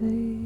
face.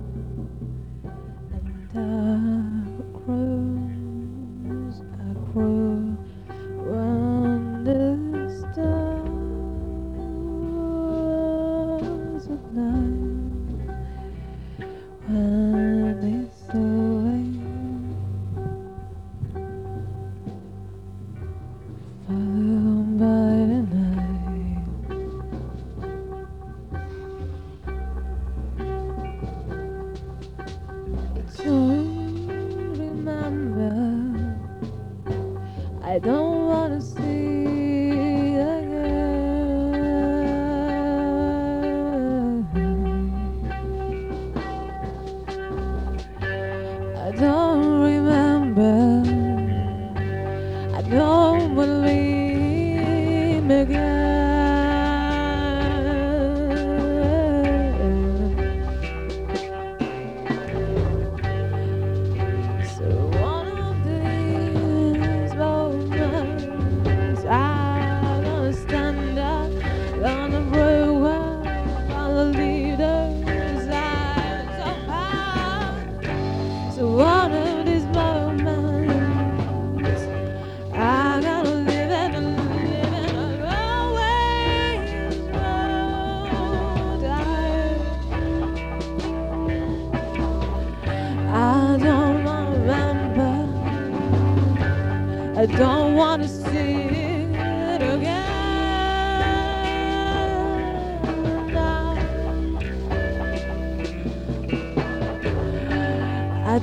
I don't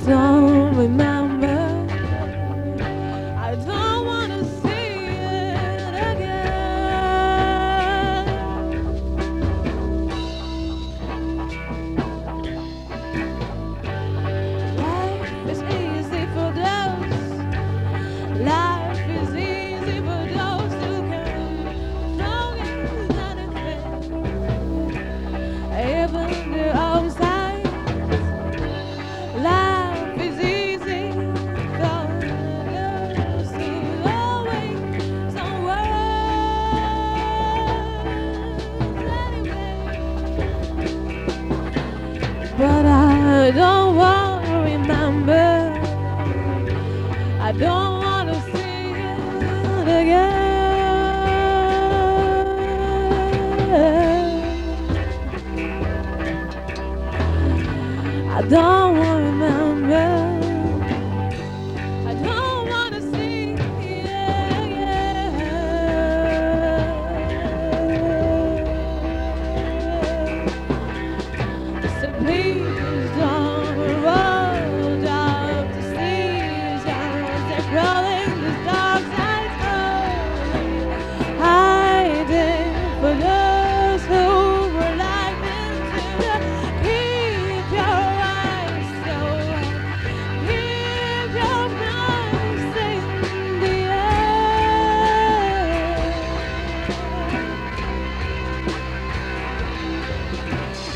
don't remember I don't want to remember. I don't want to see it again. I don't want to remember.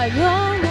I don't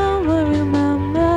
I don't remember.